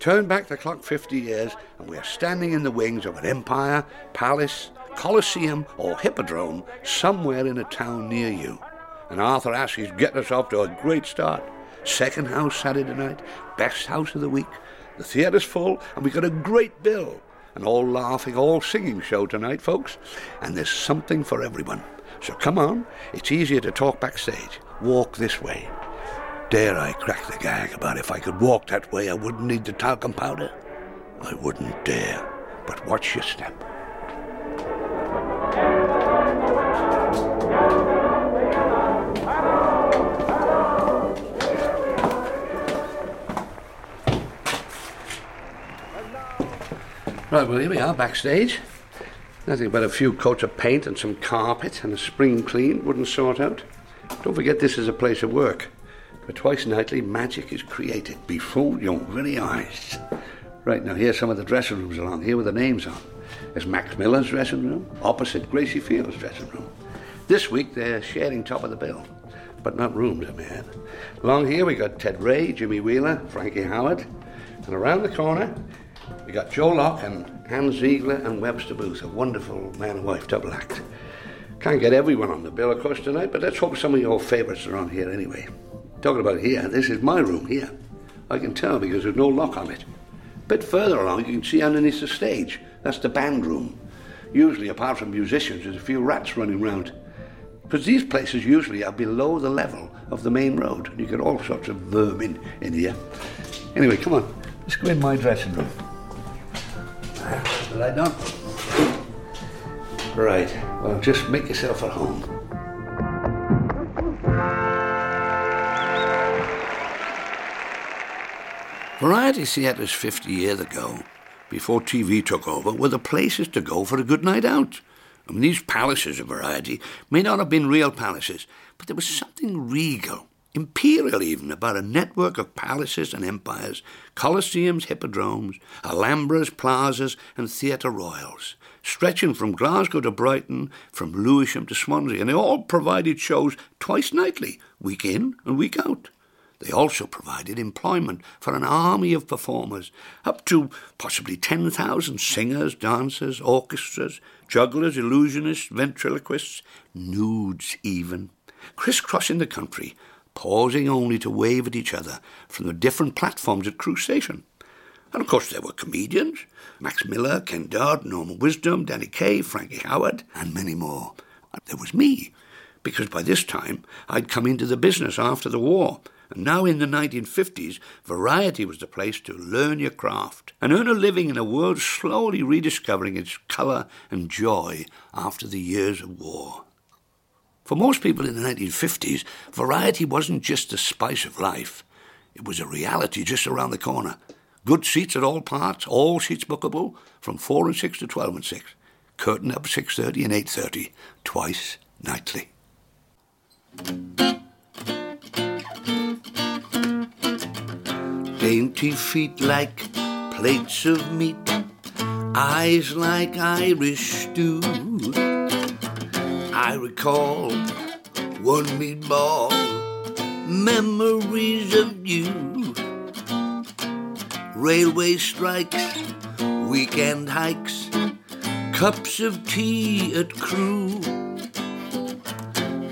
Turn back the clock 50 years, and we are standing in the wings of an empire, palace, coliseum, or hippodrome somewhere in a town near you. And Arthur Askey's getting us off to a great start. Second house Saturday night, best house of the week. The theatre's full, and we've got a great bill. An all laughing, all singing show tonight, folks. And there's something for everyone. So come on, it's easier to talk backstage. Walk this way. Dare I crack the gag about if I could walk that way, I wouldn't need the talcum powder? I wouldn't dare. But watch your step. Right, well, here we are backstage. Nothing but a few coats of paint and some carpet and a spring clean wouldn't sort out. Don't forget this is a place of work. For twice nightly, magic is created before your very eyes. Right, now here's some of the dressing rooms along here with the names on. There's Max Miller's dressing room, opposite Gracie Fields' dressing room. This week they're sharing top of the bill, but not rooms, I add. Along here we got Ted Ray, Jimmy Wheeler, Frankie Howerd, and around the corner we got Joe Locke and Anne Ziegler and Webster Booth, a wonderful man and wife double act. Can't get everyone on the bill, of course, tonight, but let's hope some of your favourites are on here anyway. Talking about here, this is my room here. I can tell because there's no lock on it. A bit further along, you can see underneath the stage. That's the band room. Usually, apart from musicians, there's a few rats running round. Because these places usually are below the level of the main road. You get all sorts of vermin in here. Anyway, come on. Let's go in my dressing room. The light on? Right. Well, just make yourself at home. Variety theatres 50 years ago, before TV took over, were the places to go for a good night out. I mean, these palaces of variety may not have been real palaces, but there was something regal, imperial even, about a network of palaces and empires, colosseums, hippodromes, alhambras, plazas, and theatre royals, stretching from Glasgow to Brighton, from Lewisham to Swansea, and they all provided shows twice nightly, week in and week out. They also provided employment for an army of performers, up to possibly 10,000 singers, dancers, orchestras, jugglers, illusionists, ventriloquists, nudes even, crisscrossing the country, pausing only to wave at each other from the different platforms at Crewe Station. And of course, there were comedians Max Miller, Ken Dodd, Norman Wisdom, Danny Kaye, Frankie Howerd, and many more. There was me, because by this time I'd come into the business after the war and now in the 1950s, variety was the place to learn your craft and earn a living in a world slowly rediscovering its colour and joy after the years of war. For most people in the 1950s, variety wasn't just the spice of life. It was a reality just around the corner. Good seats at all parts, all seats bookable, from 4 and 6 to 12 and 6. Curtain up 6.30 and 8.30, twice nightly. Dainty feet like plates of meat, eyes like Irish stew. I recall one meatball, memories of you. Railway strikes, weekend hikes, cups of tea at Crewe.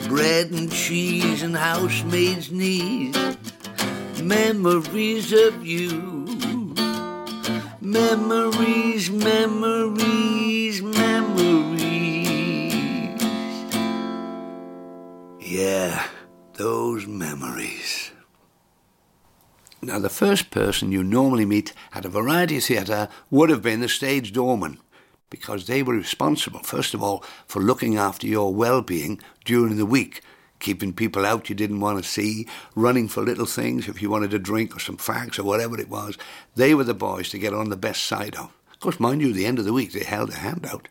Bread and cheese and housemaids' knees memories of you. Memories, memories, memories. Yeah, those memories. Now, the first person you normally meet at a variety theatre would have been the stage doorman, because they were responsible, first of all, for looking after your well being during the week keeping people out you didn't want to see, running for little things if you wanted a drink or some fags or whatever it was. They were the boys to get on the best side of. Of course, mind you, the end of the week they held a hand out.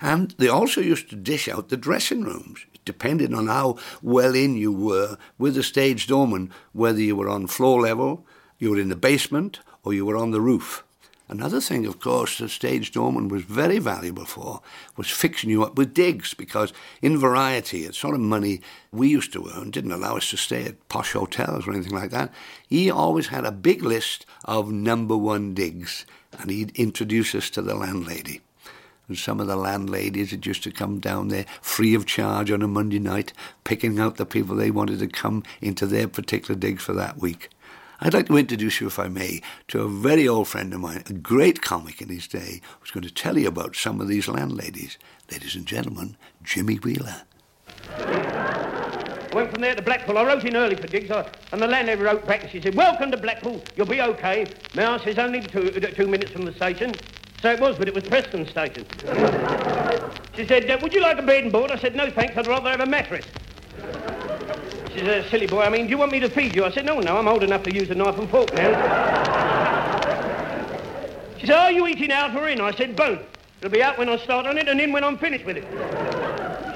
And they also used to dish out the dressing rooms. depending on how well in you were with the stage doorman, whether you were on floor level, you were in the basement, or you were on the roof. Another thing, of course, the stage doorman was very valuable for was fixing you up with digs because in variety, it's sort of money we used to earn didn't allow us to stay at posh hotels or anything like that. He always had a big list of number one digs and he'd introduce us to the landlady. And some of the landladies had used to come down there free of charge on a Monday night, picking out the people they wanted to come into their particular digs for that week. I'd like to introduce you, if I may, to a very old friend of mine, a great comic in his day, who's going to tell you about some of these landladies. Ladies and gentlemen, Jimmy Wheeler. Went from there to Blackpool. I wrote in early for digs, and the landlady wrote back and she said, Welcome to Blackpool, you'll be okay. My house is only two, uh, two minutes from the station. So it was, but it was Preston Station. she said, uh, Would you like a bed and board? I said, No, thanks, I'd rather have a mattress. Said, Silly boy, I mean, do you want me to feed you? I said, No, no, I'm old enough to use a knife and fork now. she said, Are you eating out or in? I said, Both. It'll be out when I start on it and in when I'm finished with it.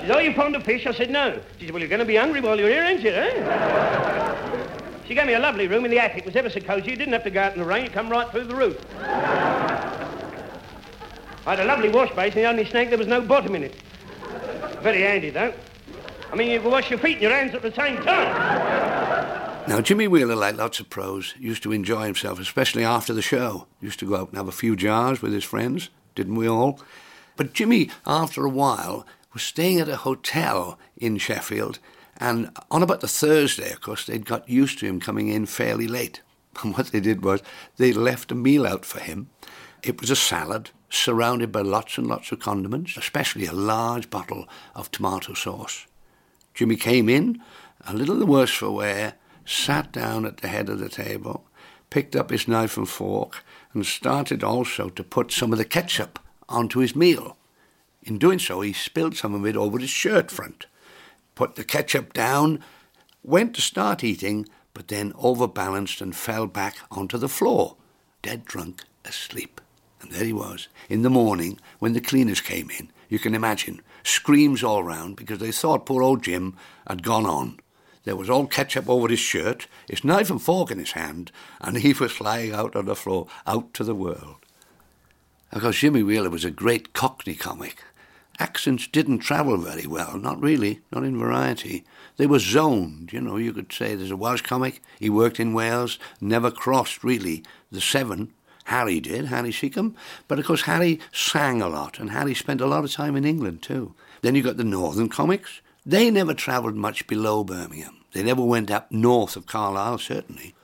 She said, Are you fond of fish? I said, No. She said, Well, you're going to be hungry while you're here, ain't you, eh? She gave me a lovely room in the attic. It was ever so cosy. You didn't have to go out in the rain. You come right through the roof. I had a lovely wash basin. The only snag, there was no bottom in it. Very handy, though. I mean, you can wash your feet and your hands at the same time. Now, Jimmy Wheeler, like lots of pros, used to enjoy himself, especially after the show. Used to go out and have a few jars with his friends, didn't we all? But Jimmy, after a while, was staying at a hotel in Sheffield, and on about the Thursday, of course, they'd got used to him coming in fairly late. And what they did was they left a meal out for him. It was a salad surrounded by lots and lots of condiments, especially a large bottle of tomato sauce. Jimmy came in, a little the worse for wear, sat down at the head of the table, picked up his knife and fork, and started also to put some of the ketchup onto his meal. In doing so, he spilled some of it over his shirt front, put the ketchup down, went to start eating, but then overbalanced and fell back onto the floor, dead drunk, asleep. And there he was, in the morning, when the cleaners came in. You can imagine, screams all round because they thought poor old Jim had gone on. There was all ketchup over his shirt, his knife and fork in his hand, and he was lying out on the floor, out to the world. Of course, Jimmy Wheeler was a great Cockney comic. Accents didn't travel very well, not really, not in variety. They were zoned, you know, you could say there's a Welsh comic, he worked in Wales, never crossed really the Severn, Harry did, Harry Secombe. But of course, Harry sang a lot, and Harry spent a lot of time in England too. Then you got the Northern comics. They never travelled much below Birmingham. They never went up north of Carlisle, certainly.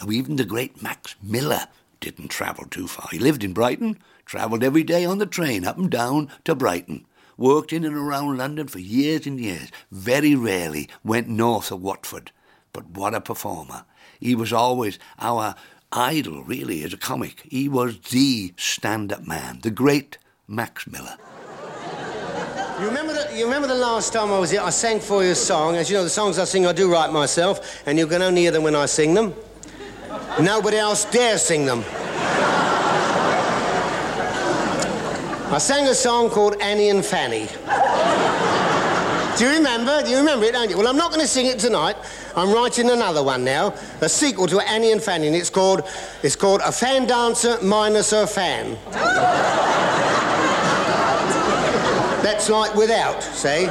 Now, even the great Max Miller didn't travel too far. He lived in Brighton, travelled every day on the train up and down to Brighton, worked in and around London for years and years, very rarely went north of Watford. But what a performer. He was always our idol, really, as a comic. He was the stand up man, the great Max Miller. You remember, the, you remember the last time I was here? I sang for you a song. As you know, the songs I sing, I do write myself, and you can only hear them when I sing them. Nobody else dares sing them. I sang a song called Annie and Fanny. Do you remember? Do you remember it, don't you? Well, I'm not going to sing it tonight. I'm writing another one now, a sequel to Annie and Fanny, and it's called, it's called A Fan Dancer Minus Her Fan. That's like without, see?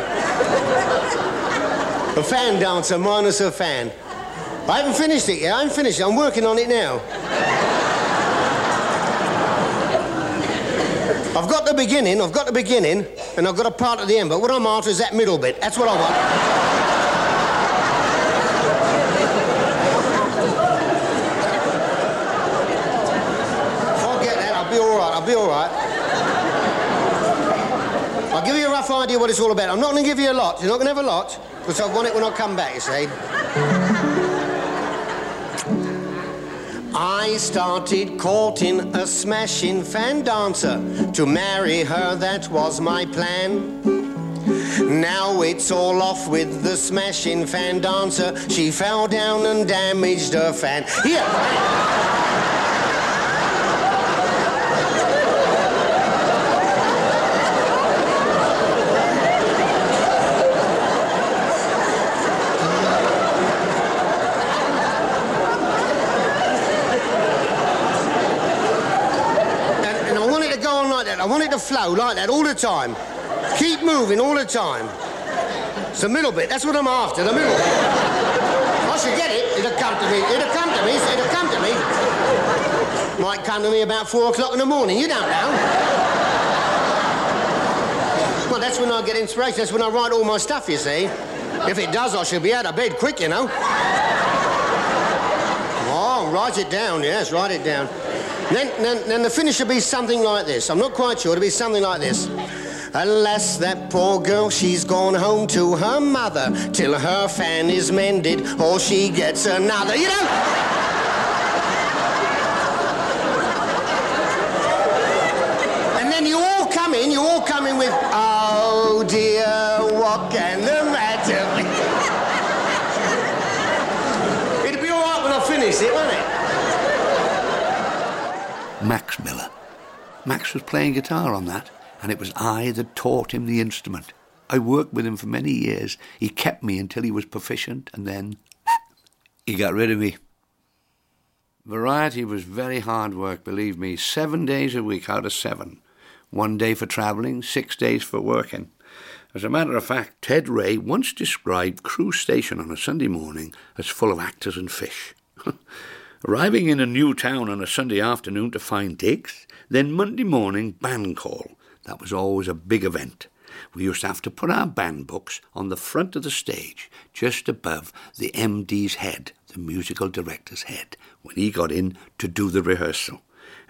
A fan dancer minus her fan. I haven't finished it yet. I haven't finished it. I'm working on it now. I've got the beginning, I've got the beginning, and I've got a part at the end, but what I'm after is that middle bit. That's what I want. if I get that, I'll be all right, I'll be all right. I'll give you a rough idea what it's all about. I'm not going to give you a lot. You're not going to have a lot, because I want it when I come back, you see. I started courting a smashing fan dancer. To marry her, that was my plan. Now it's all off with the smashing fan dancer. She fell down and damaged her fan. Here. I want it to flow like that all the time. Keep moving all the time. It's the middle bit. That's what I'm after, the middle bit. I should get it. It'll come to me. It'll come to me. It'll come to me. Might come to me about four o'clock in the morning. You don't know. Well, that's when I get inspiration. That's when I write all my stuff, you see. If it does, I shall be out of bed quick, you know. Oh, write it down, yes, write it down. Then, then, then the finish will be something like this. I'm not quite sure. It'll be something like this. Alas, that poor girl, she's gone home to her mother till her fan is mended or she gets another. You know? and then you all come in, you all come in with, oh Max Miller. Max was playing guitar on that, and it was I that taught him the instrument. I worked with him for many years. He kept me until he was proficient, and then he got rid of me. Variety was very hard work, believe me. Seven days a week out of seven. One day for travelling, six days for working. As a matter of fact, Ted Ray once described Crewe Station on a Sunday morning as full of actors and fish. Arriving in a new town on a Sunday afternoon to find digs, then Monday morning band call. That was always a big event. We used to have to put our band books on the front of the stage, just above the MD's head, the musical director's head, when he got in to do the rehearsal.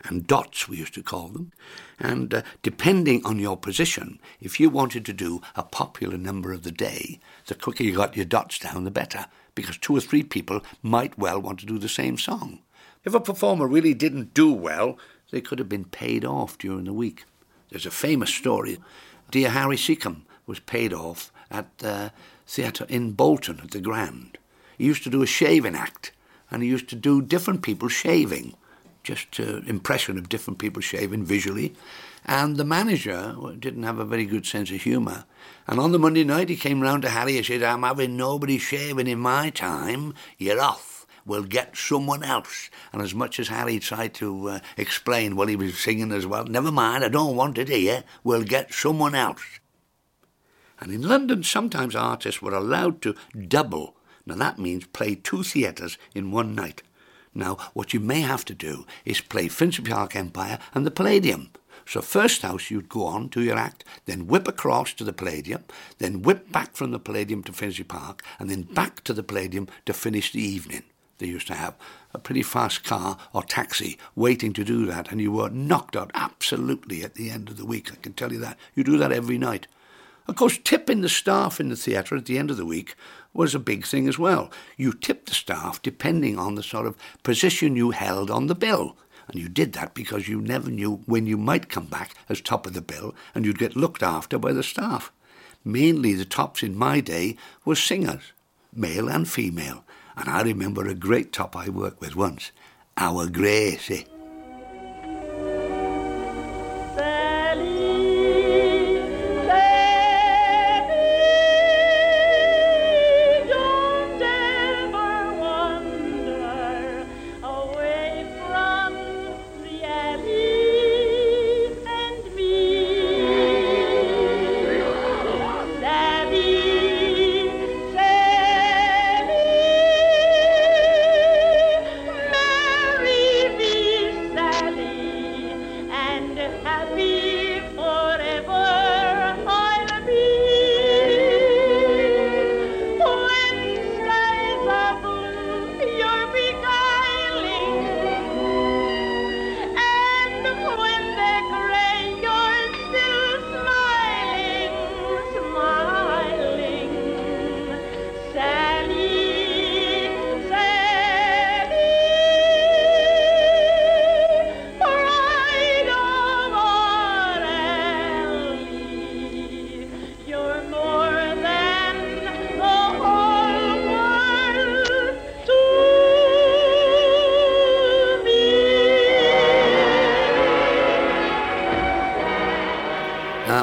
And dots, we used to call them. And uh, depending on your position, if you wanted to do a popular number of the day, the quicker you got your dots down, the better, because two or three people might well want to do the same song. If a performer really didn't do well, they could have been paid off during the week. There's a famous story. Dear Harry Secombe was paid off at the theatre in Bolton at the Grand. He used to do a shaving act, and he used to do different people shaving, just uh, impression of different people shaving visually. And the manager didn't have a very good sense of humour. And on the Monday night, he came round to Harry and said, I'm having nobody shaving in my time. You're off we'll get someone else. And as much as Harry tried to uh, explain what he was singing as well, never mind, I don't want it here, we'll get someone else. And in London, sometimes artists were allowed to double. Now that means play two theatres in one night. Now, what you may have to do is play Finsbury Park Empire and the Palladium. So first house you'd go on, do your act, then whip across to the Palladium, then whip back from the Palladium to Finsbury Park, and then back to the Palladium to finish the evening. They used to have a pretty fast car or taxi waiting to do that, and you were knocked out absolutely at the end of the week. I can tell you that. You do that every night. Of course, tipping the staff in the theatre at the end of the week was a big thing as well. You tipped the staff depending on the sort of position you held on the bill. And you did that because you never knew when you might come back as top of the bill and you'd get looked after by the staff. Mainly the tops in my day were singers, male and female. And I remember a great top I worked with once, our Gracie.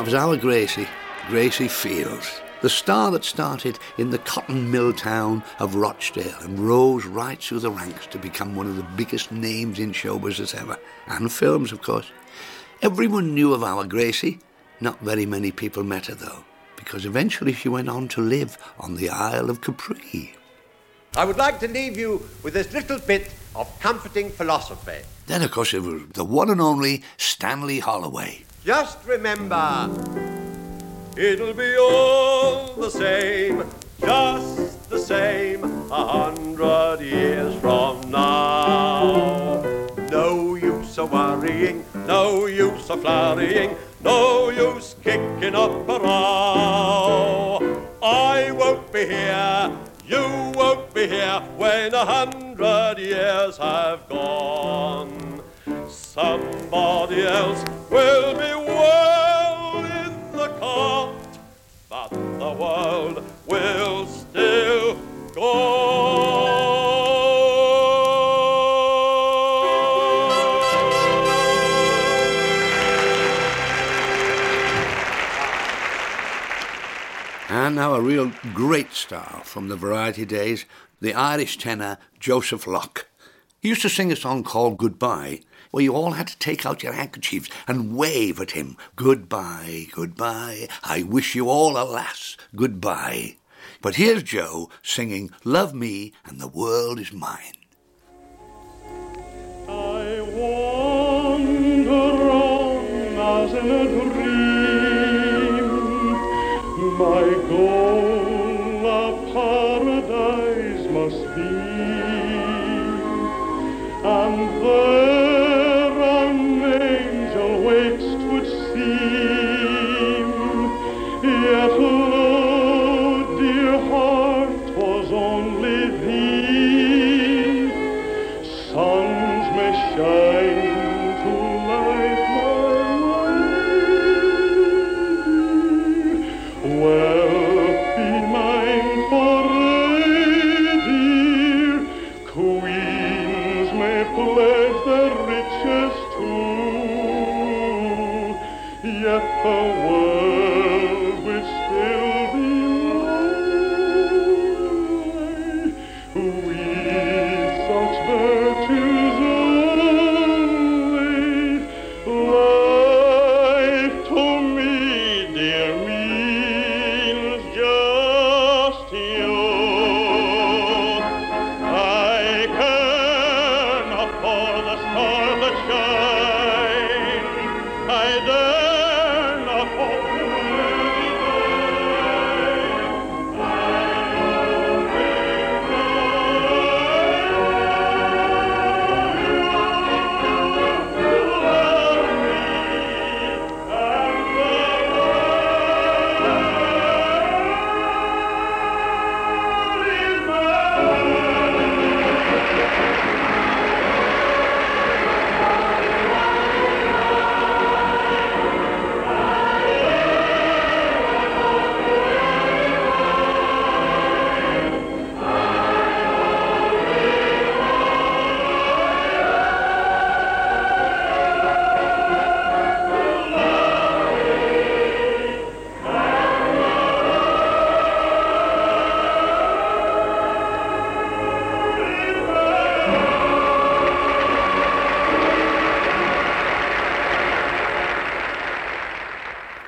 Was our Gracie, Gracie Fields, the star that started in the cotton mill town of Rochdale and rose right through the ranks to become one of the biggest names in show business ever, and films, of course. Everyone knew of our Gracie. Not very many people met her, though, because eventually she went on to live on the Isle of Capri. I would like to leave you with this little bit of comforting philosophy. Then, of course, it was the one and only Stanley Holloway. Just remember, it'll be all the same, just the same, a hundred years from now. No use of worrying, no use of flurrying, no use kicking up a row. I won't be here, you won't be here when a hundred years have gone. Somebody else will be now a real great star from the variety days, the Irish tenor Josef Locke. He used to sing a song called Goodbye, where you all had to take out your handkerchiefs and wave at him. Goodbye, goodbye, I wish you all a lass, goodbye. But here's Joe singing Love Me and the World is Mine. I wander on as in a dream. My goal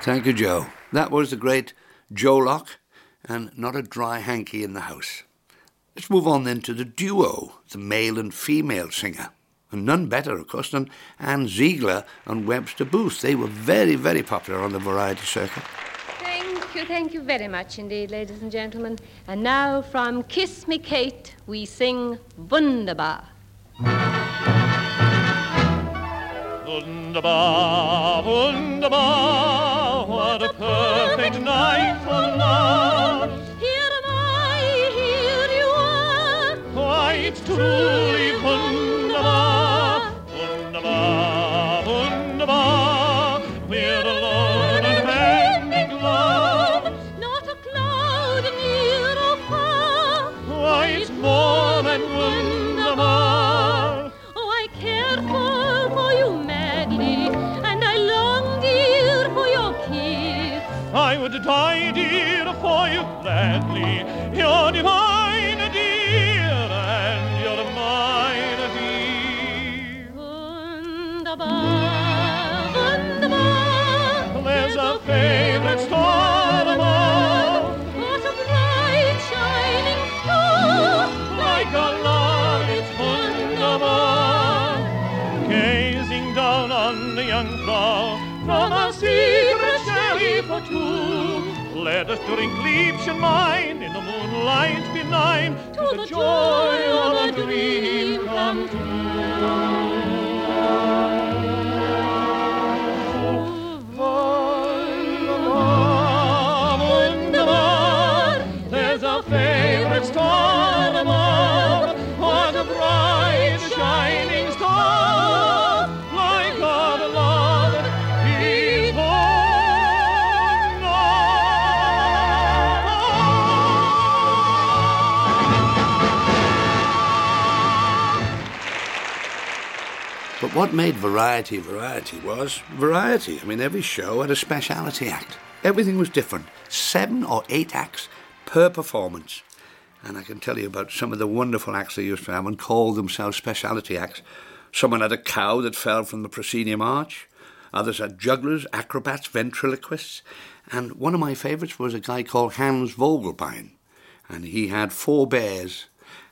Thank you, Joe. That was the great Joe Locke, and not a dry hanky in the house. Let's move on then to the duo, the male and female singer. And none better, of course, than Anne Ziegler and Webster Booth. They were very, very popular on the variety circuit. Thank you, thank you very much indeed, ladies and gentlemen. And now from Kiss Me Kate, we sing Wunderbar. Wunderbar, wunderbar, what a perfect night for love. Here am I, here you are. It's truly Let us drink Liebchen mine in the moonlight benign to the joy of a dream come true. But what made variety variety was variety. I mean, every show had a speciality act. Everything was different. Seven or eight acts per performance. And I can tell you about some of the wonderful acts they used to have and called themselves speciality acts. Someone had a cow that fell from the proscenium arch. Others had jugglers, acrobats, ventriloquists. And one of my favourites was a guy called Hans Vogelbein. And he had four bears.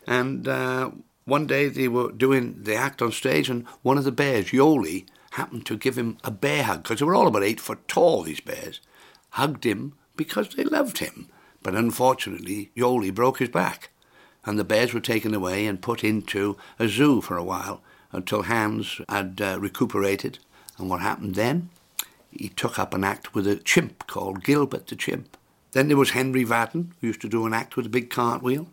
And uh, one day they were doing the act on stage, and one of the bears, Yoli, happened to give him a bear hug because they were all about eight foot tall, these bears. Hugged him because they loved him. But unfortunately, Yoli broke his back, and the bears were taken away and put into a zoo for a while until Hans had uh, recuperated. And what happened then? He took up an act with a chimp called Gilbert the Chimp. Then there was Henry Vatten, who used to do an act with a big cartwheel.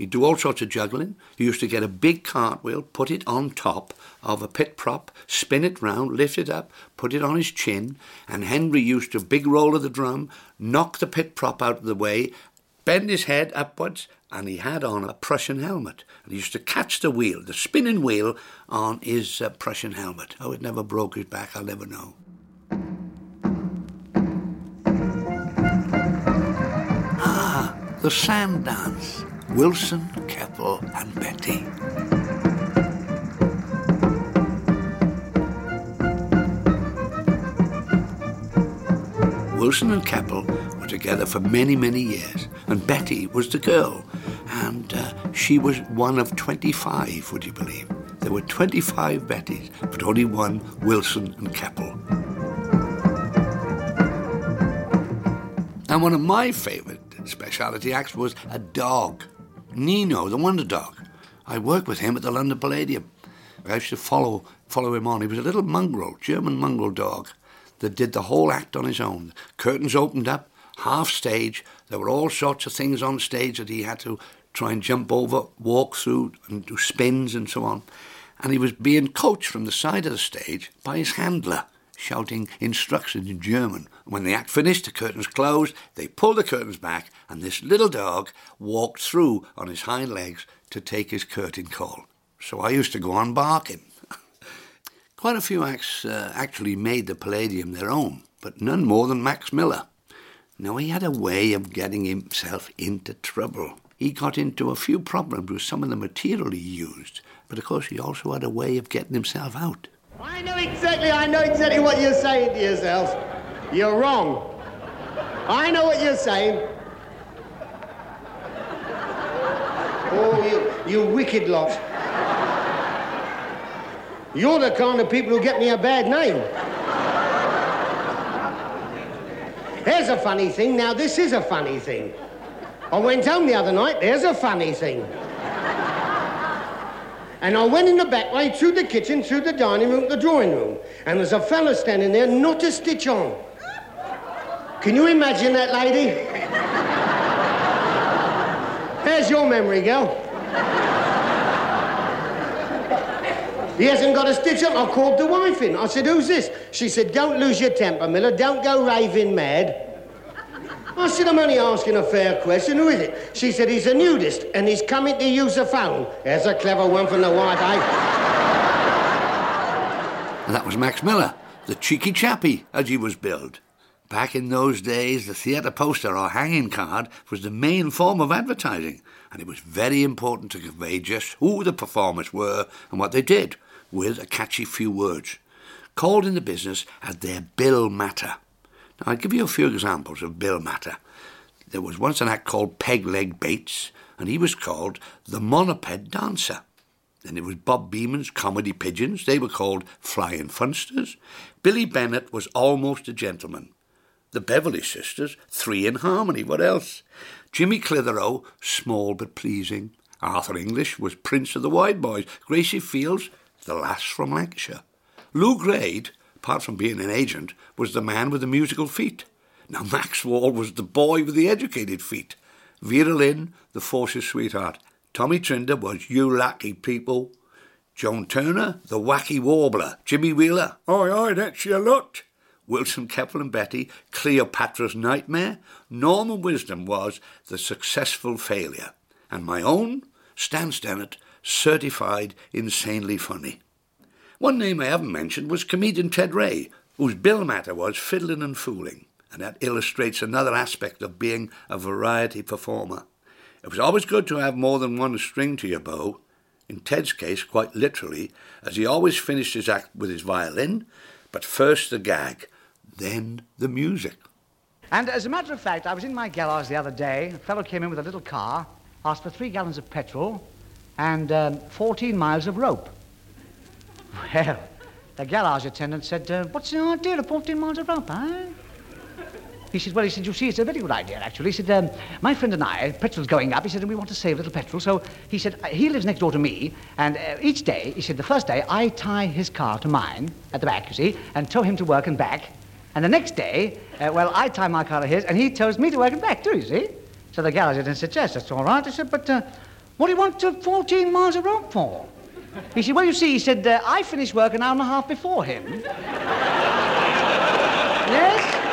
He'd do all sorts of juggling. He used to get a big cartwheel, put it on top of a pit prop, spin it round, lift it up, put it on his chin, and Henry used to big roll of the drum, knock the pit prop out of the way, bend his head upwards, and he had on a Prussian helmet. And he used to catch the wheel, the spinning wheel, on his uh, Prussian helmet. Oh, it never broke his back, I'll never know. Ah, the sand dance. Wilson, Keppel, and Betty. Wilson and Keppel were together for many, many years, and Betty was the girl, and uh, she was one of 25, would you believe? There were 25 Bettys, but only one Wilson and Keppel. And one of my favourite speciality acts was a dog. Nino, the Wonder Dog. I worked with him at the London Palladium. I used to follow follow him on. He was a little mongrel, German mongrel dog, that did the whole act on his own. Curtains opened up, half stage. There were all sorts of things on stage that he had to try and jump over, walk through, and do spins and so on. And he was being coached from the side of the stage by his handler, shouting instructions in German. When the act finished, the curtains closed, they pulled the curtains back, and this little dog walked through on his hind legs to take his curtain call. So I used to go on barking. Quite a few acts uh, actually made the Palladium their own, but none more than Max Miller. Now, he had a way of getting himself into trouble. He got into a few problems with some of the material he used, but of course, he also had a way of getting himself out. I know exactly, I know exactly what you're saying to yourself. You're wrong. I know what you're saying. Oh, you, you wicked lot. You're the kind of people who get me a bad name. There's a funny thing. Now, this is a funny thing. I went home the other night. There's a funny thing. And I went in the back way, through the kitchen, through the dining room, the drawing room. And there's a fella standing there, not a stitch on. Can you imagine that lady? There's your memory, girl. He hasn't got a stitch up. I called the wife in. I said, who's this? She said, don't lose your temper, Miller. Don't go raving mad. I said, I'm only asking a fair question. Who is it? She said, he's a nudist and he's coming to use a phone. There's a clever one from the wife, eh? And that was Max Miller, the cheeky chappie, as he was billed. Back in those days, the theatre poster or hanging card was the main form of advertising, and it was very important to convey just who the performers were and what they did, with a catchy few words, called in the business as their bill matter. Now, I'll give you a few examples of bill matter. There was once an act called Peg Leg Bates, and he was called the Monoped Dancer. Then there was Bob Beeman's Comedy Pigeons. They were called Flying Funsters. Billy Bennett was almost a gentleman. The Beverley Sisters, Three in Harmony. What else? Jimmy Clitheroe, small but pleasing. Arthur English was Prince of the Wide Boys. Gracie Fields, the lass from Lancashire. Lou Grade, apart from being an agent, was the man with the musical feet. Now Max Wall was the boy with the educated feet. Vera Lynn, the force's sweetheart. Tommy Trinder was You Lucky People. Joan Turner, the wacky warbler. Jimmy Wheeler, Aye, aye, that's your lot. Wilson Keppel and Betty, Cleopatra's Nightmare. Norman Wisdom was the successful failure. And my own, Stan Stennett, certified insanely funny. One name I haven't mentioned was comedian Ted Ray, whose bill matter was fiddling and fooling, and that illustrates another aspect of being a variety performer. It was always good to have more than one string to your bow, in Ted's case, quite literally, as he always finished his act with his violin, but first the gag, then the music. And as a matter of fact, I was in my garage the other day. A fellow came in with a little car, asked for three gallons of petrol and um, 14 miles of rope. Well, the garage attendant said, uh, What's the idea of 14 miles of rope, eh? He said, well, he said, you see, it's a very good idea, actually. He said, um, my friend and I, petrol's going up. He said, and we want to save a little petrol. So he said, uh, he lives next door to me, and uh, each day, he said, the first day, I tie his car to mine at the back, you see, and tow him to work and back. And the next day, uh, well, I tie my car to his, and he tells me to work and back, too, you see. So the attendant said, yes, that's all right. I said, but uh, what do you want uh, 14 miles of rope for? He said, well, you see, he said, uh, I finished work an hour and a half before him. yes,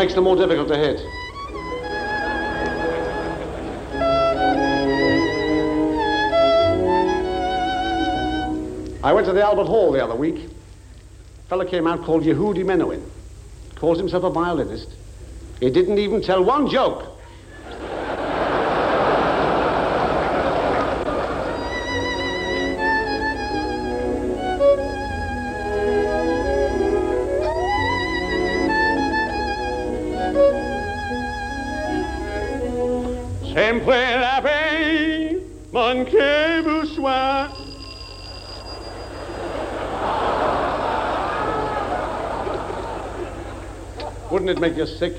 Makes them more difficult to hit. I went to the Albert Hall the other week. A fella came out called Yehudi Menuhin. Calls himself a violinist. He didn't even tell one joke. La mon. Wouldn't it make you sick?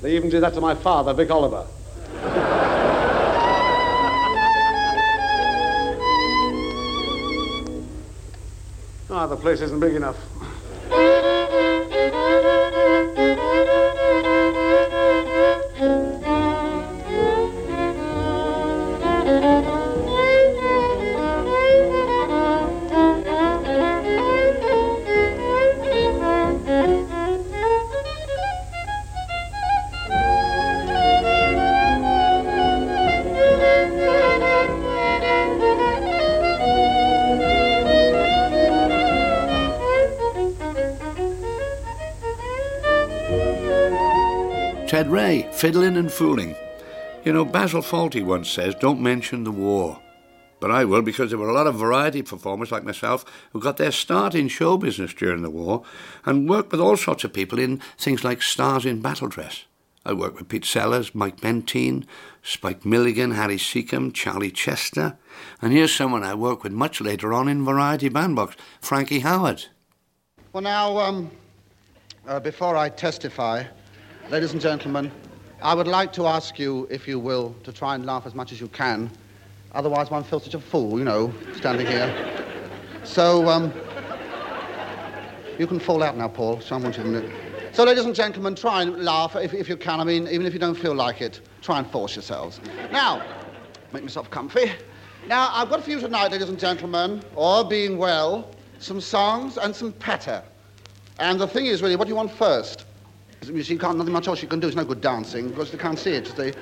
They even did that to my father, Vic Oliver. Ah, the place isn't big enough. Fiddling and fooling. You know, Basil Fawlty once says, don't mention the war. But I will because there were a lot of variety performers like myself who got their start in show business during the war and worked with all sorts of people in things like Stars in Battle Dress. I worked with Pete Sellers, Mike Bentine, Spike Milligan, Harry Secombe, Charlie Chester, and here's someone I worked with much later on in Variety Bandbox, Frankie Howerd. Well, now, um, uh, before I testify, ladies and gentlemen, I would like to ask you, if you will, to try and laugh as much as you can. Otherwise, one feels such a fool, you know, standing here. So, um, you can fall out now, Paul. So ladies and gentlemen, try and laugh if, if you can. I mean, even if you don't feel like it, try and force yourselves. Now, make myself comfy. Now, I've got for you tonight, ladies and gentlemen, all being well, some songs and some patter. And the thing is, really, what do you want first? You can't, nothing much else you can do. It's no good dancing because they can't see it. see.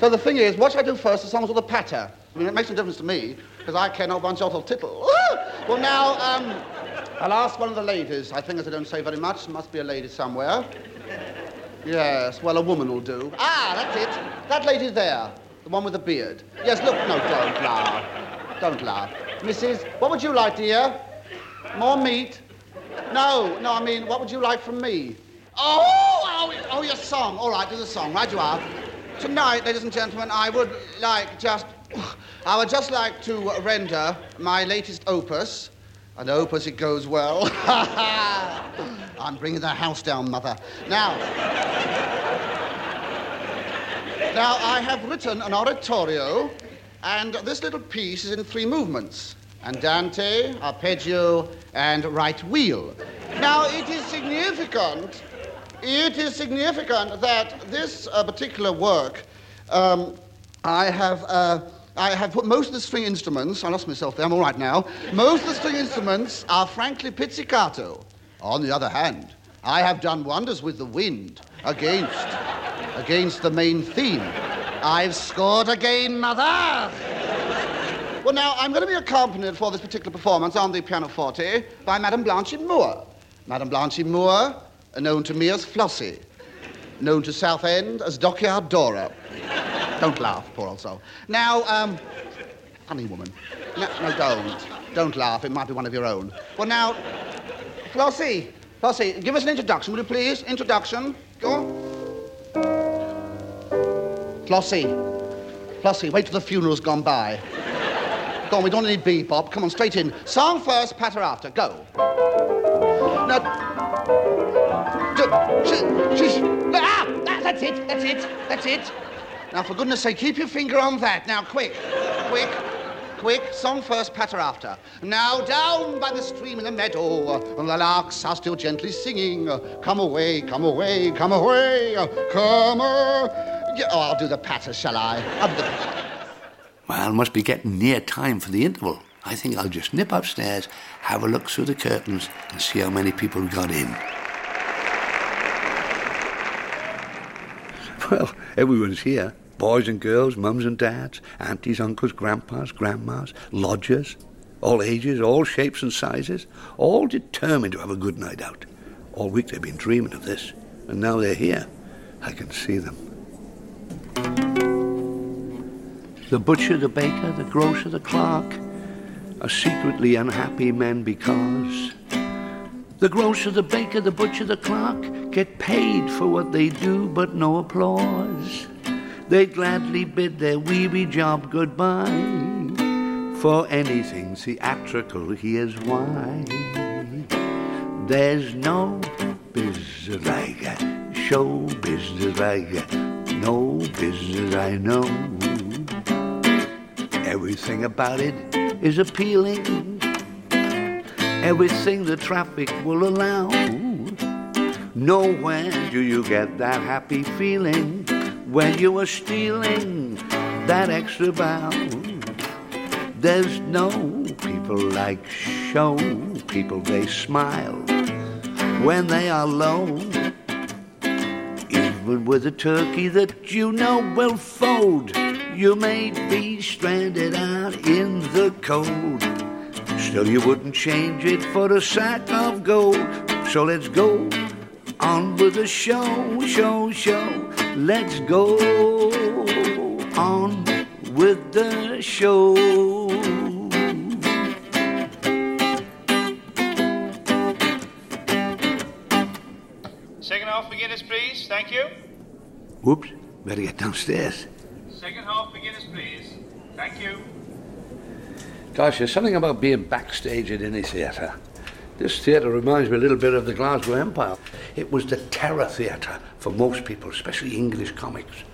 So the thing is, what should I do first? The songs or the patter? I mean, it makes no difference to me because I care not one jot or tittle. well, now, um, I'll ask one of the ladies. I think as I don't say very much, there must be a lady somewhere. Yes, well, a woman will do. Ah, that's it. That lady there. The one with the beard. Yes, look, no, don't laugh. Don't laugh. Mrs., what would you like, dear? More meat? No, no, I mean, what would you like from me? Oh, oh, oh, your song. All right, do the song. Right you are. Tonight, ladies and gentlemen, I would like just, I would just like to render my latest opus. An opus, it goes well. I'm bringing the house down, mother. Now, now I have written an oratorio, and this little piece is in three movements. Andante, arpeggio, and right wheel. Now, it is significant it is significant that this uh, particular work, um, I have. Uh, I have put most of the string instruments, I lost myself there, I'm all right now. Most of the string instruments are frankly pizzicato. On the other hand, I have done wonders with the wind against, against the main theme. I've scored again, mother! Well, now, I'm going to be accompanied for this particular performance on the pianoforte by Madame Blanche Moore. Madame Blanche Moore known to me as Flossie, known to Southend as Dockyard Dora. don't laugh, poor old soul. Now, um, funny woman. No, no, don't. Don't laugh. It might be one of your own. Well, now, Flossie, Flossie, give us an introduction, will you please? Introduction. Go on. Flossie, Flossie, wait till the funeral's gone by. Go on, we don't need bebop. Come on, straight in. Song first, patter after. Go. Now, Ah, that's it, that's it, that's it. Now, for goodness sake, keep your finger on that. Now, quick, quick, quick. Song first, patter after. Now, down by the stream in the meadow, the larks are still gently singing. Come away, come away, come away, come away. Oh, I'll do the patter, shall I? I'll do the. Well, must be getting near time for the interval. I think I'll just nip upstairs, have a look through the curtains, and see how many people got in. Well, everyone's here. Boys and girls, mums and dads, aunties, uncles, grandpas, grandmas, lodgers, all ages, all shapes and sizes, all determined to have a good night out. All week they've been dreaming of this, and now they're here. I can see them. The butcher, the baker, the grocer, the clerk are secretly unhappy men because the grocer, the baker, the butcher, the clerk get paid for what they do, but no applause. They gladly bid their weary job goodbye. For anything theatrical, here's why. There's no business like show business like no business I know. Everything about it is appealing everything the traffic will allow. Nowhere do you get that happy feeling when you are stealing that extra bow. There's no people like show people, they smile when they are low. Even with a turkey that you know will fold, you may be stranded out in the cold. Still, you wouldn't change it for a sack of gold. So let's go on with the show, show, show. Let's go on with the show. Second half beginners, please. Thank you. Whoops, better get downstairs. Second half beginners, please. Thank you. Gosh, there's something about being backstage at any theatre. This theatre reminds me a little bit of the Glasgow Empire. It was the terror theatre for most people, especially English comics.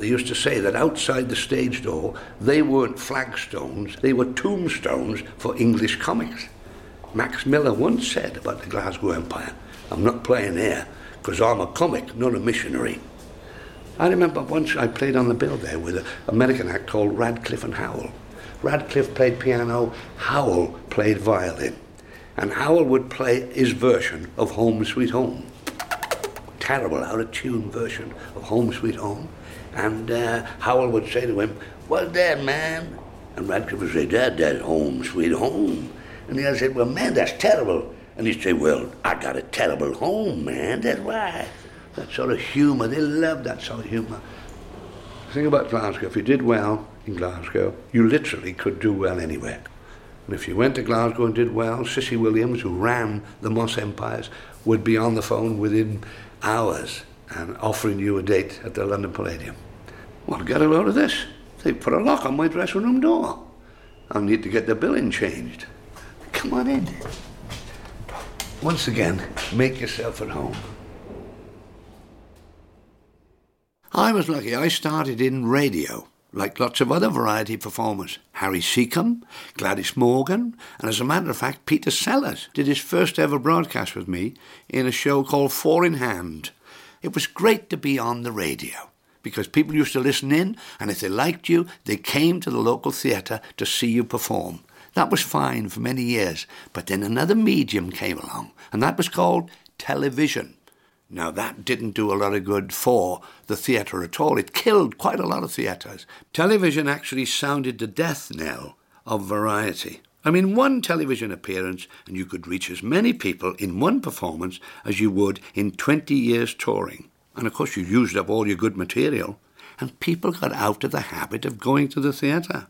They used to say that outside the stage door, they weren't flagstones, they were tombstones for English comics. Max Miller once said about the Glasgow Empire, I'm not playing there because I'm a comic, not a missionary. I remember once I played on the bill there with an American act called Radcliffe and Howell. Radcliffe played piano, Howell played violin. And Howell would play his version of Home Sweet Home. Terrible, out of tune version of Home Sweet Home. And uh, Howell would say to him, What's that, man? And Radcliffe would say, Dad, that's Home Sweet Home. And the other said, Well, man, that's terrible. And he'd say, Well, I got a terrible home, man, that's why. That sort of humor, they love that sort of humor. The thing about Glasgow, if you did well in Glasgow, you literally could do well anywhere. And if you went to Glasgow and did well, Cissie Williams, who ran the Moss Empires, would be on the phone within hours and offering you a date at the London Palladium. Well, get a load of this. They put a lock on my dressing room door. I'll need to get the billing changed. Come on in. Once again, make yourself at home. I was lucky. I started in radio, like lots of other variety performers. Harry Secombe, Gladys Morgan, and as a matter of fact, Peter Sellers did his first ever broadcast with me in a show called Four in Hand. It was great to be on the radio because people used to listen in, and if they liked you, they came to the local theatre to see you perform. That was fine for many years, but then another medium came along, and that was called television. Now, that didn't do a lot of good for the theatre at all. It killed quite a lot of theatres. Television actually sounded the death knell of variety. I mean, one television appearance, and you could reach as many people in one performance as you would in 20 years touring. And of course, you used up all your good material, and people got out of the habit of going to the theatre.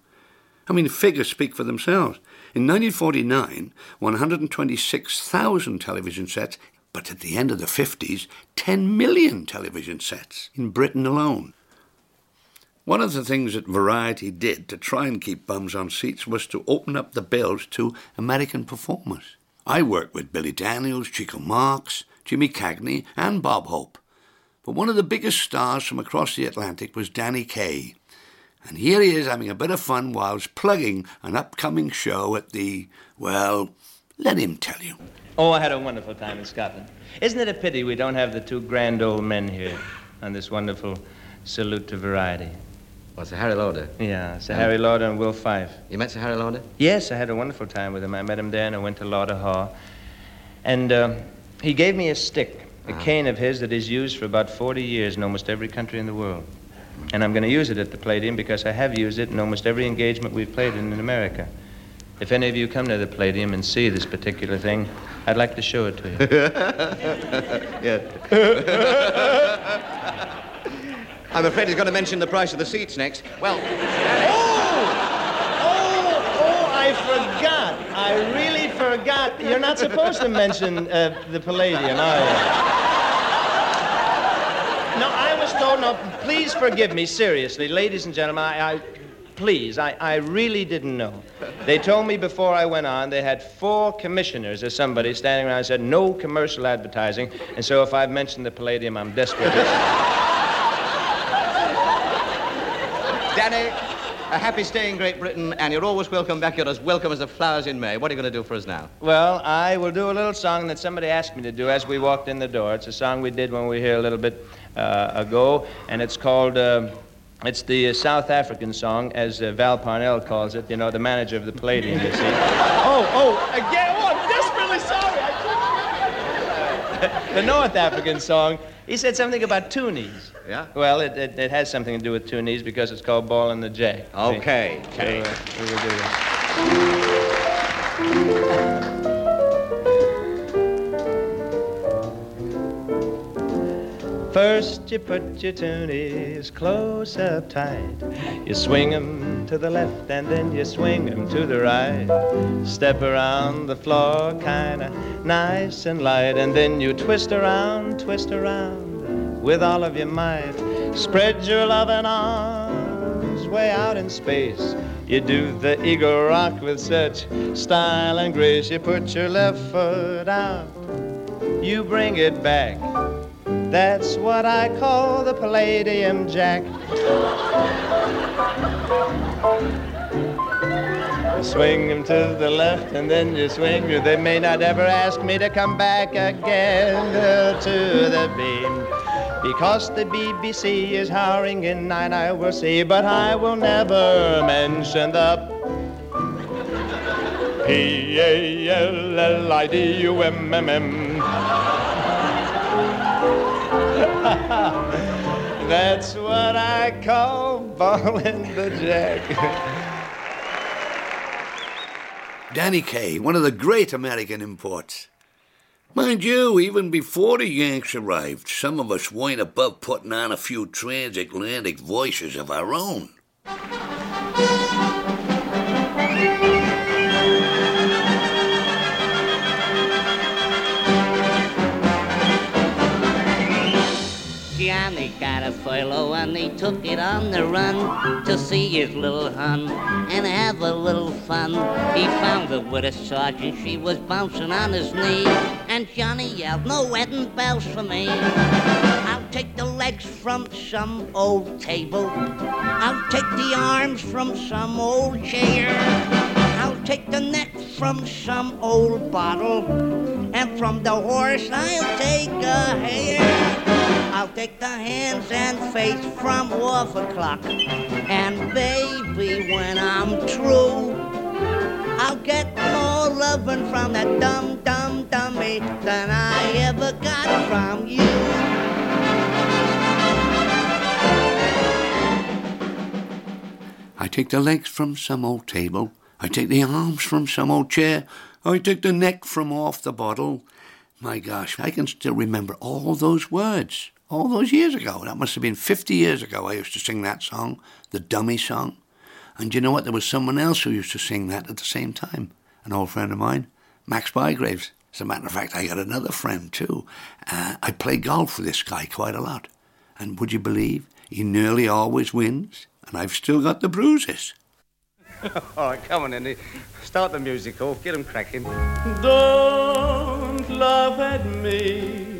I mean, figures speak for themselves. In 1949, 126,000 television sets, but at the end of the 50s, 10 million television sets in Britain alone. One of the things that Variety did to try and keep bums on seats was to open up the bills to American performers. I worked with Billy Daniels, Chico Marx, Jimmy Cagney, and Bob Hope. But one of the biggest stars from across the Atlantic was Danny Kaye. And here he is having a bit of fun whilst plugging an upcoming show at the, well, let him tell you. Oh, I had a wonderful time in Scotland. Isn't it a pity we don't have the two grand old men here on this wonderful salute to variety? What's Sir Harry Lauder? Yeah, Sir Harry Lauder and Will Fyffe. You met Sir Harry Lauder? Yes, I had a wonderful time with him. I met him there and I went to Lauder Hall. And uh, he gave me a stick, a Ah. cane of his that is used for about 40 years in almost every country in the world. And I'm going to use it at the Palladium because I have used it in almost every engagement we've played in in America. If any of you come to the Palladium and see this particular thing, I'd like to show it to you. I'm afraid he's going to mention the price of the seats next. Well, oh! Oh! Oh, I forgot. I really forgot. You're not supposed to mention uh, the Palladium, are you? No, I was told, no, please forgive me, seriously. Ladies and gentlemen, I, I please, I, I really didn't know. They told me before I went on they had four commissioners or somebody standing around and said, no commercial advertising. And so if I've mentioned the Palladium, I'm desperate. Danny, a happy stay in Great Britain, and you're always welcome back. You're as welcome as the flowers in May. What are you going to do for us now? Well, I will do a little song that somebody asked me to do as we walked in the door. It's a song we did when we were here a little bit uh, ago, and it's called. Uh, it's the uh, South African song, as uh, Val Parnell calls it. You know, the manager of the Palladium. You see. oh, oh, again! Oh, I'm desperately sorry. I- the North African song. He said something about Tunis. Yeah? Well, it, it, it has something to do with Tunis because it's called Ballin' the Jack. Okay, okay. So, uh, we will do that. First you put your tunis close up tight. You swing 'em to the left and then you swing 'em to the right. Step around the floor kinda nice and light and then you twist around, twist around with all of your might. Spread your loving arms way out in space. You do the eagle rock with such style and grace. You put your left foot out, you bring it back. That's what I call the Palladium Jack. You swing to the left and then you swing. They may not ever ask me to come back again to the beam. Because the BBC is howling in night, I will see, but I will never mention the P A L L I D U M M M. That's what I call ballin' the jack. Danny Kaye, one of the great American imports. Mind you, even before the Yanks arrived, some of us weren't above putting on a few transatlantic voices of our own. Got a furlough and he took it on the run to see his little hun and have a little fun. He found her with a sergeant, she was bouncing on his knee, and Johnny yelled, No wedding bells for me. I'll take the legs from some old table, I'll take the arms from some old chair. I'll take the neck from some old bottle, and from the horse I'll take a hair. I'll take the hands and face from off a clock, and baby, when I'm true, I'll get more loving from that dumb, dumb dummy than I ever got from you. I take the legs from some old table. I take the arms from some old chair. I take the neck from off the bottle. My gosh, I can still remember all those words. All those years ago. That must have been 50 years ago I used to sing that song, the dummy song. And you know what? There was someone else who used to sing that at the same time. An old friend of mine, Max Bygraves. As a matter of fact, I got another friend too. Uh, I play golf with this guy quite a lot. And would you believe he nearly always wins? And I've still got the bruises. All right, come on, Andy. Start the music off. Get 'em cracking. Don't laugh at me,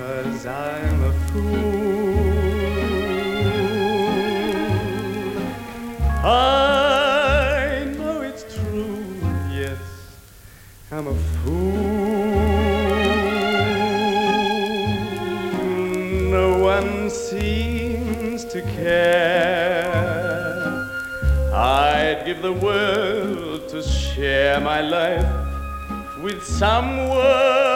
cause I'm a fool. I know it's true, yes, I'm a fool. No one seems to care. I'd give the world to share my life with someone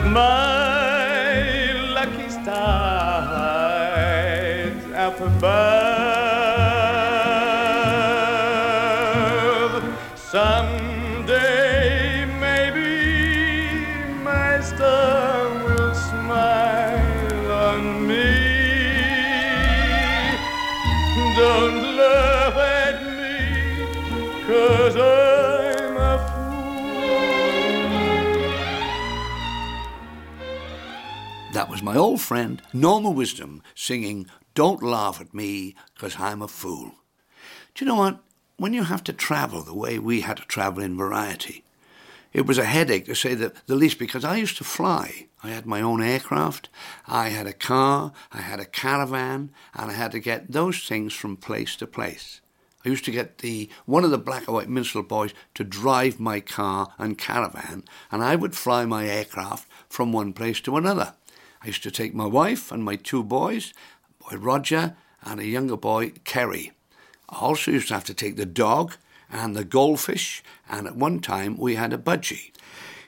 my my old friend, Norman Wisdom, singing Don't Laugh at Me, 'cause I'm a Fool. Do you know what? When you have to travel the way we had to travel in Variety, it was a headache to say the, the least because I used to fly. I had my own aircraft, I had a car, I had a caravan, and I had to get those things from place to place. I used to get the one of the black and white minstrel boys to drive my car and caravan, and I would fly my aircraft from one place to another. I used to take my wife and my two boys, boy Roger and a younger boy Kerry. I also used to have to take the dog and the goldfish, and at one time we had a budgie.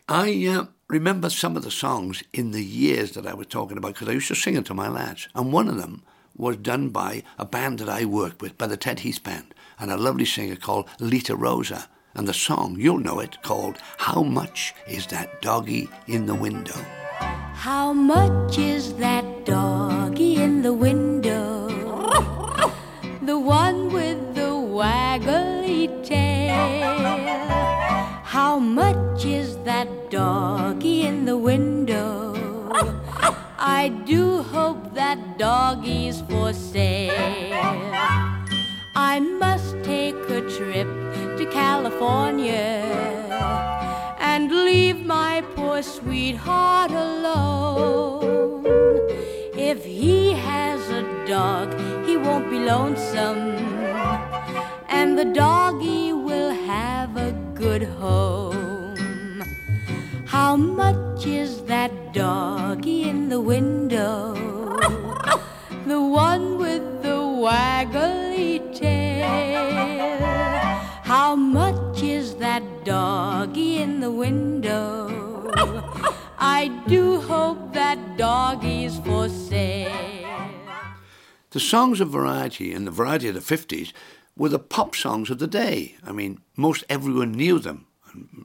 I uh, remember some of the songs in the years that I was talking about because I used to sing it to my lads, and one of them was done by a band that I worked with, by the Ted Heath Band, and a lovely singer called Lita Roza. And the song, you'll know it, called How Much Is That Doggy in the Window? How much is that doggy in the window? The one with the waggly tail. How much is that doggy in the window? I do hope that doggy's for sale. I must take a trip to California leave my poor sweetheart alone. If he has a dog, he won't be lonesome, and the doggy will have a good home. How much is that doggy in the window? The one with the waggly tail. How much is that doggy in the window. I do hope that doggy's for sale. The songs of variety and the variety of the 50s were the pop songs of the day. I mean, most everyone knew them.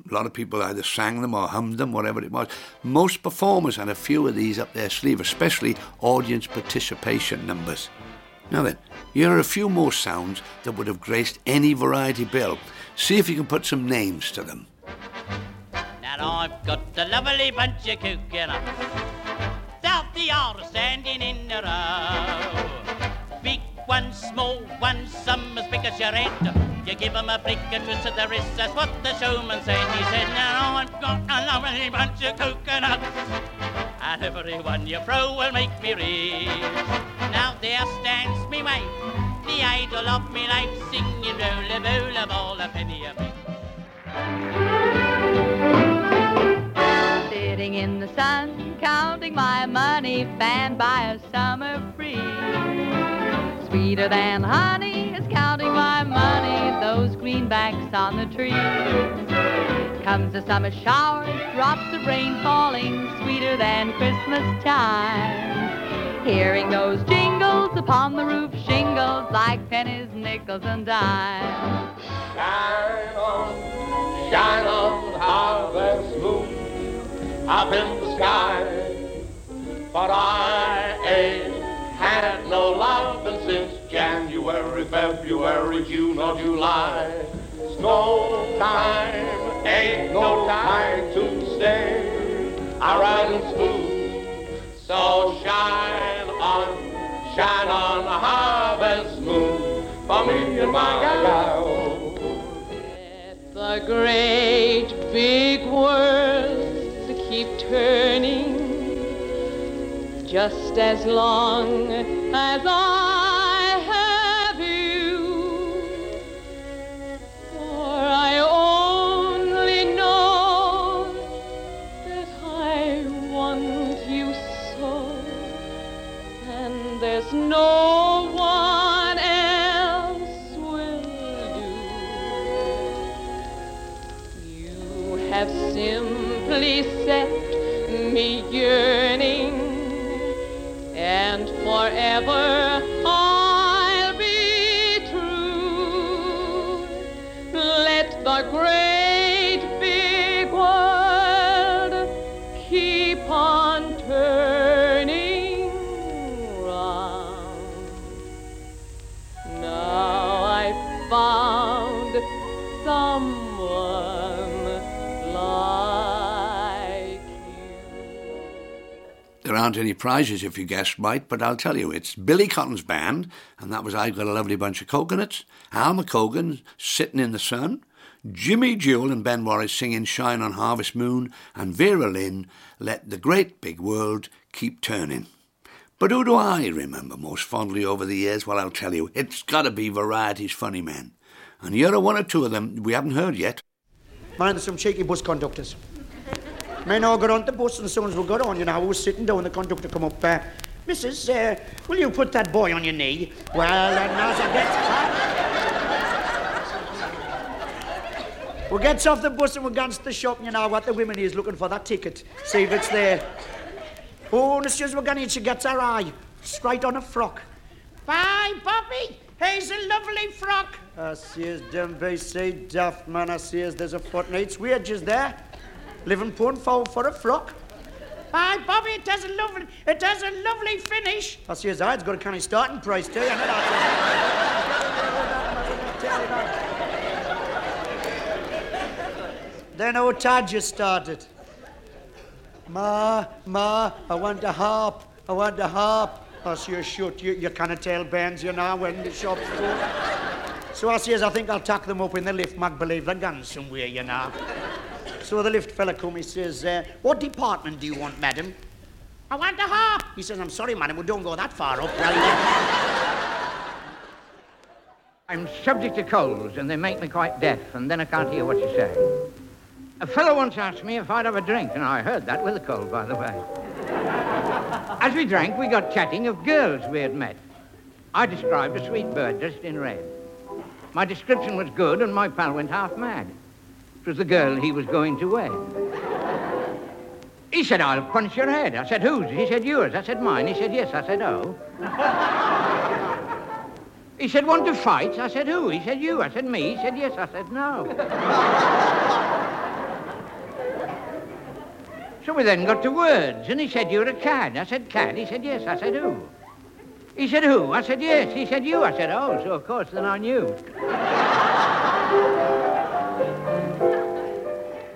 A lot of people either sang them or hummed them, whatever it was. Most performers had a few of these up their sleeve, especially audience participation numbers. Now then, here are a few more sounds that would have graced any variety bill. See if you can put some names to them. Now I've got a lovely bunch of coconuts. The are standing in a row. Big ones, small ones, some as big as your head. You give 'em a flick, a twist of the wrist, that's what the showman said. He said, now I've got a lovely bunch of coconuts. And every one you throw will make me rich. Now there stands me wife, the idol of me life, singing roll a roll of all a penny a bit. Sitting in the sun, counting my money, fanned by a summer breeze. Sweeter than honey is counting my money, those greenbacks on the tree. Comes the summer shower, drops of rain falling, sweeter than Christmas time. Hearing those jingles upon the roof shingles like pennies, nickels, and dimes. Shine on, shine on, harvest moon up in the sky. But I ain't had no since January, February, June, or July. It's no time, ain't no time to stay. I ride and smooth, so shine on, shine on harvest moon for me and my gal. The great big world keep turning just as long as I prizes if you guessed right, but I'll tell you, it's Billy Cotton's band, and that was I've Got a Lovely Bunch of Coconuts, Alma Cogan, Sitting in the Sun, Jimmy Jewel and Ben Warriss singing Shine on Harvest Moon, and Vera Lynn, Let the Great Big World Keep Turning. But who do I remember most fondly over the years? Well, I'll tell you, it's got to be Variety's Funny Men. And here are one or two of them we haven't heard yet. Mind there's some shaky bus conductors. Men all got on the bus and as soon as we got on, you know, I was sitting down, the conductor come up, uh, Mrs., uh, will you put that boy on your knee? Well, and as I get... We gets off the bus and we gets to the shop, and you know what the women is looking for, that ticket. See if it's there. Oh, and as soon as we get in, she gets her eye straight on a frock. Bye, Bobby. Here's a lovely frock. I says, don't be so daft, man. I says, there's a fortnight's wages there. Living pound four for a frock. Bye, Bobby. It does a lovely, it has a lovely finish. I says, ah, it's got a kind of starting price too. You know Then old Tad just started. Ma, ma, I want a harp. I want a harp. I says, shoot, you, you can't tell bands, you know, when the shop's full. So I says, I think I'll tuck them up in the lift, Mag believe they're gone somewhere, you know. So the lift fella come, he says, uh, what department do you want, madam? I want a harp. He says, I'm sorry, madam, we don't go that far up. Well, I'm subject to colds, and they make me quite deaf, and then I can't hear what you say. A fellow once asked me if I'd have a drink, and I heard that with a cold, by the way. As we drank, we got chatting of girls we had met. I described a sweet bird dressed in red. My description was good, and my pal went half mad. Was the girl he was going to wed. He said, I'll punch your head. I said, whose? He said, yours. I said, mine. He said, yes. I said, oh. he said, want to fight? I said, who? He said, you. I said, me. He said, yes. I said, no. so we then got to words, and he said, you're a cad. I said, cad? He said, yes. I said, who? He said, who? I said, yes. He said, you. I said, oh, so of course then I knew.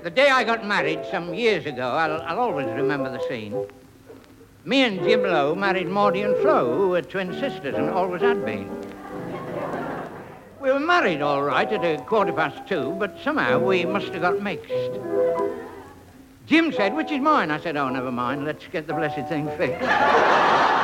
The day I got married some years ago, I'll, I'll always remember the scene. Me and Jim Lowe married Maudie and Flo, who were twin sisters and always had been. We were married all right at a quarter past two, but somehow we must have got mixed. Jim said, which is mine? I said, oh, never mind. Let's get the blessed thing fixed.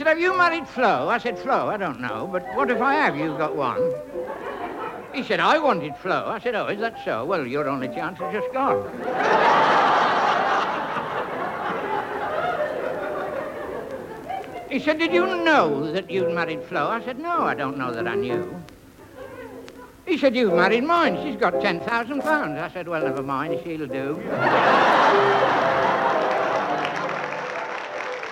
said, have you married Flo? I said, Flo, I don't know, but what if I have? You've got one. He said, I wanted Flo. I said, oh, is that so? Well, your only chance is just gone. he said, did you know that you'd married Flo? I said, no, I don't know that I knew. He said, you've married mine. She's got 10,000 pounds. I said, well, never mind. She'll do.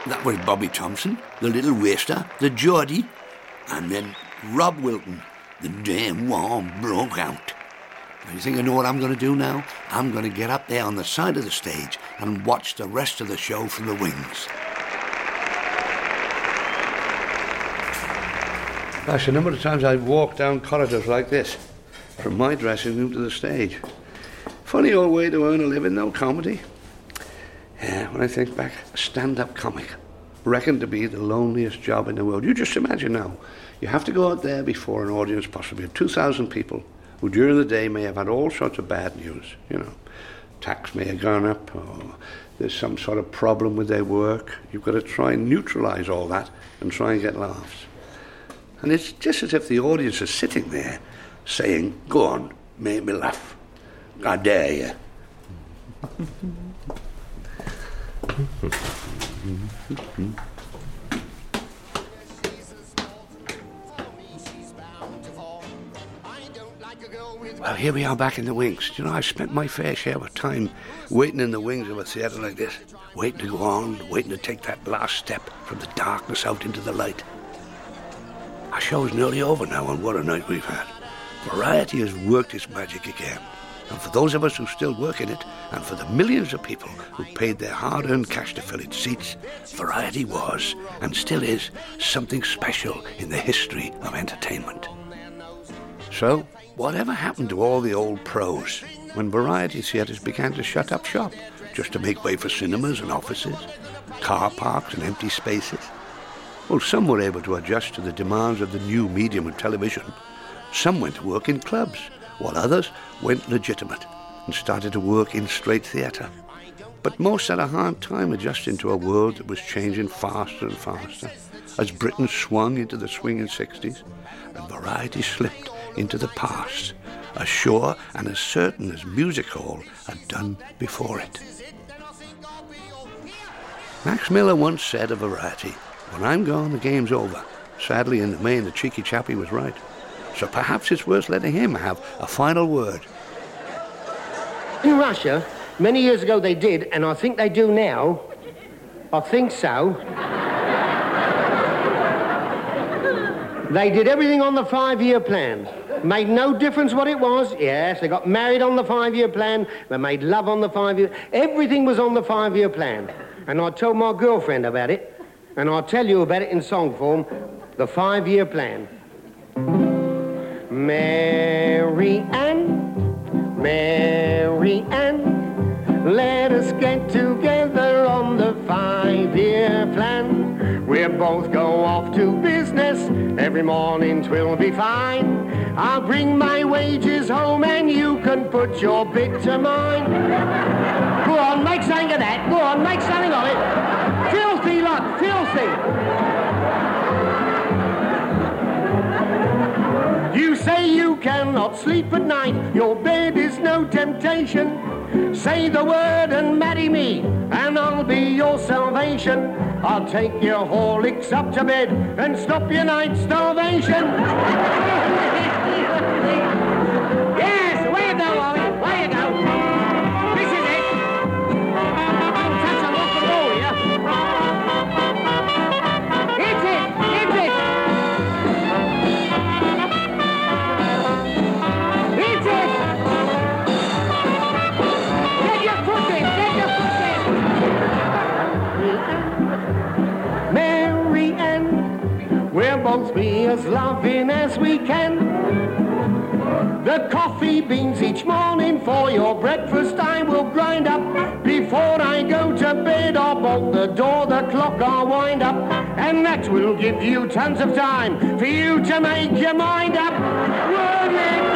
That was Bobby Thompson, the little waster, the Geordie, and then Robb Wilton. The damn war broke out. You think I know what I'm going to do now? I'm going to get up there on the side of the stage and watch the rest of the show from the wings. Gosh, a number of times I've walked down corridors like this, from my dressing room to the stage. Funny old way to earn a living, though, comedy. Yeah, when I think back, stand-up comic, reckoned to be the loneliest job in the world. You just imagine now, you have to go out there before an audience possibly of 2,000 people who during the day may have had all sorts of bad news, you know. Tax may have gone up, or there's some sort of problem with their work. You've got to try and neutralise all that and try and get laughs. And it's just as if the audience is sitting there saying, Go on, make me laugh. I dare you. Well, here we are back in the wings. You know, I've spent my fair share of time waiting in the wings of a theatre like this, waiting to go on, waiting to take that last step from the darkness out into the light. Our show's nearly over now, and what a night we've had. Variety has worked its magic again. And for those of us who still work in it, and for the millions of people who paid their hard earned cash to fill its seats, Variety was, and still is, something special in the history of entertainment. So, whatever happened to all the old pros when variety theatres began to shut up shop just to make way for cinemas and offices, car parks and empty spaces? Well, some were able to adjust to the demands of the new medium of television. Some went to work in clubs while others went legitimate and started to work in straight theatre. But most had a hard time adjusting to a world that was changing faster and faster as Britain swung into the swinging 60s and variety slipped into the past, as sure and as certain as music hall had done before it. Max Miller once said of variety, when I'm gone, the game's over. Sadly, in the main, the cheeky chappie was right. So perhaps it's worth letting him have a final word. In Russia, many years ago they did, and I think they do now. I think so. they did everything on the five-year plan. Made no difference what it was. Yes, they got married on the five-year plan. They made love on the five-year... Everything was on the five-year plan. And I told my girlfriend about it, and I'll tell you about it in song form, the five-year plan. Mary Ann, Mary Ann, let us get together on the five-year plan. We'll both go off to business, every morning twill be fine. I'll bring my wages home and you can put your bit to mine. Go on, make something of that. Go on, make something of it. Filthy lot, filthy. Say you cannot sleep at night, your bed is no temptation. Say the word and marry me, and I'll be your salvation. I'll take your Horlicks up to bed and stop your night starvation. as loving as we can. The coffee beans each morning for your breakfast I will grind up. Before I go to bed, I'll bolt the door, the clock I'll wind up. And that will give you tons of time for you to make your mind up.